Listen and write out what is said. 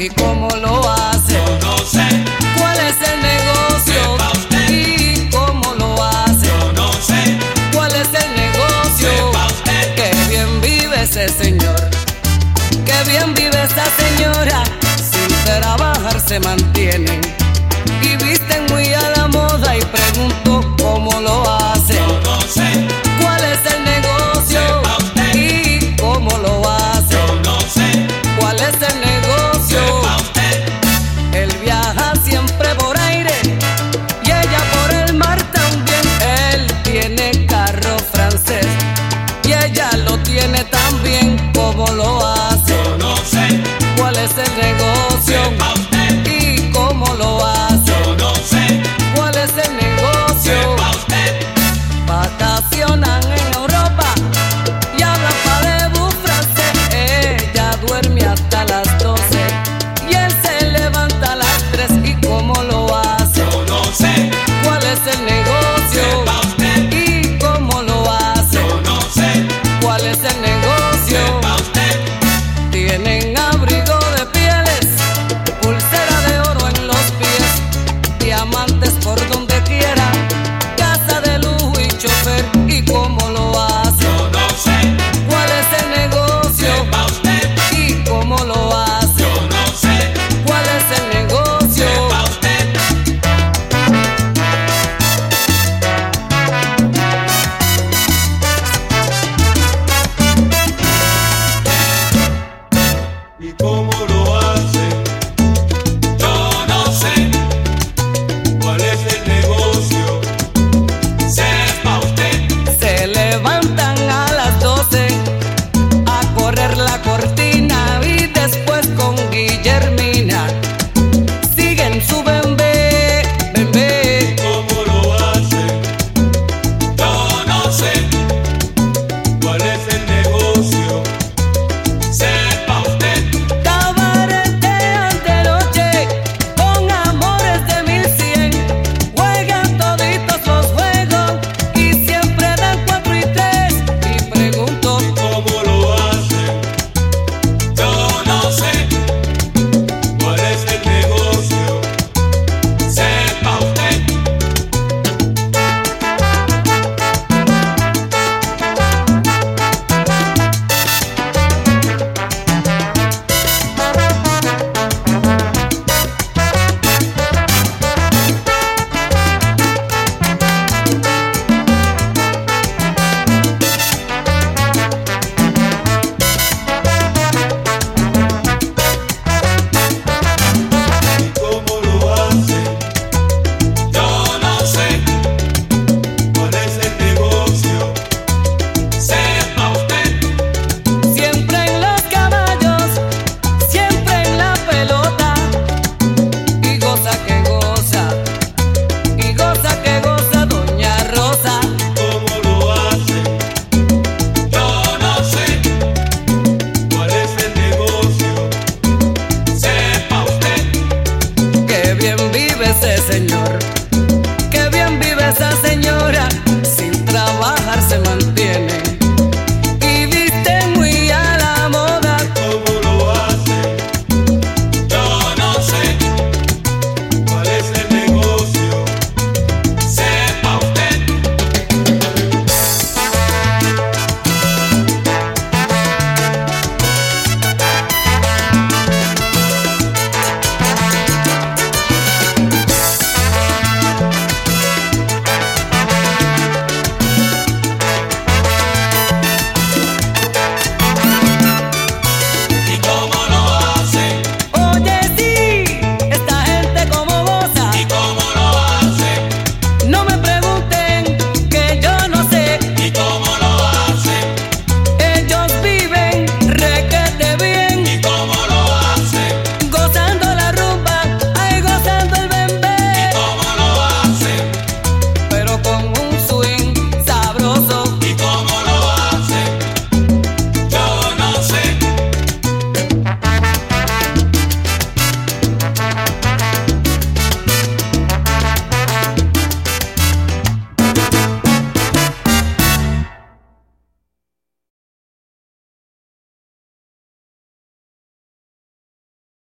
¿Y cómo lo hace? Yo no sé. ¿Cuál es el negocio? ¿Y cómo lo hace? Yo no sé. ¿Cuál es el negocio? Que bien vive ese señor. Que bien vive esa señora. Sin trabajar se mantienen Señor.